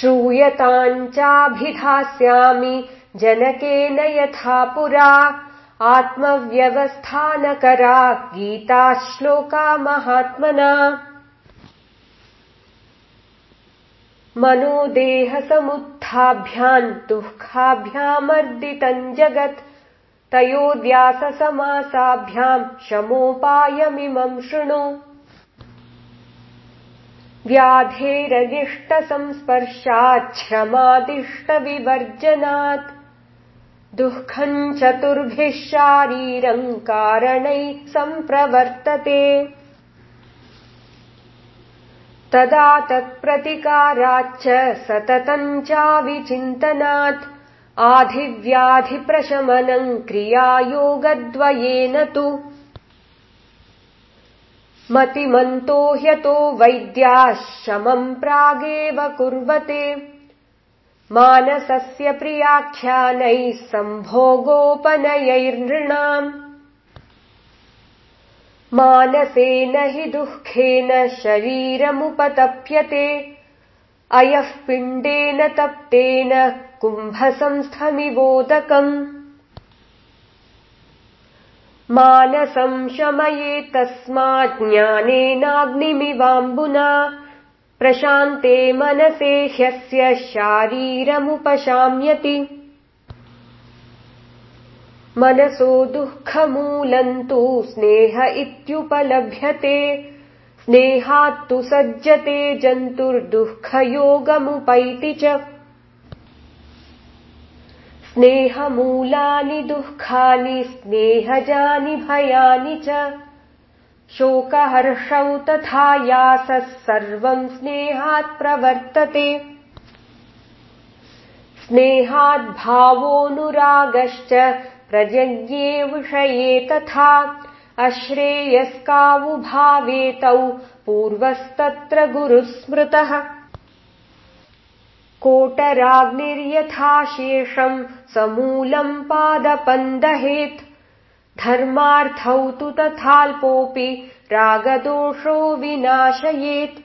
श्रूयताञ्चाभिधास्यामि। जनकेन यथा पुरा आत्मव्यवस्थानकरा गीताश्लोका महात्मना। मनोदेहसमुत्थाभ्याम् दुःखाभ्यामर्दितम् जगत्। तयोद्याससमासाभ्याम् शमोपायमिमम् शृणु व्याधेरनिष्टसंस्पर्शाच्छ्रमादिष्टविवर्जनात्। दुःखम् चतुर्भिः शारीरम् कारणैः सम्प्रवर्तते। तदा तत्प्रतिकाराच्च सततम् चाविचिन्तनात्। आधिव्याधिप्रशमनम् क्रियायोगद्वयेन तु मतिमन्तो ह्यतो वैद्याः शमम् प्रागेव कुर्वते। मानसस्य प्रियाख्यानैः सम्भोगोपनयैर्नृणाम्। मानसेन हि दुःखेन शरीरमुपतप्यते। अयः पिण्डेन तप्तेन कुम्भसंस्थमिवोदकम् मानसं ज्ञानेनाग्निमिवाम्बुना प्रशान्ते मनसे ह्यस्य शारीरमुपशाम्यति। मनसो दुःखमूलम् तु स्नेह इत्युपलभ्यते स्नेहात्तु सज्जते जन्तुर्दुःखयोगमुपैति च स्नेहमूलानि दुःखानि स्नेहजानि भयानि च। शोकहर्षौ तथा यासः सर्वम् स्नेहात् प्रवर्तते। स्नेहाद्भावोऽनुरागश्च प्रजज्ञे विषये तथा। अश्रेयस्कावुभावेतौ पूर्वस्तत्र गुरुस्मृतः कोटराग्निर्यथाशेषम् समूलम् पादपन्दहेत्। धर्मार्थौ तु तथाल्पोऽपि रागदोषो विनाशयेत्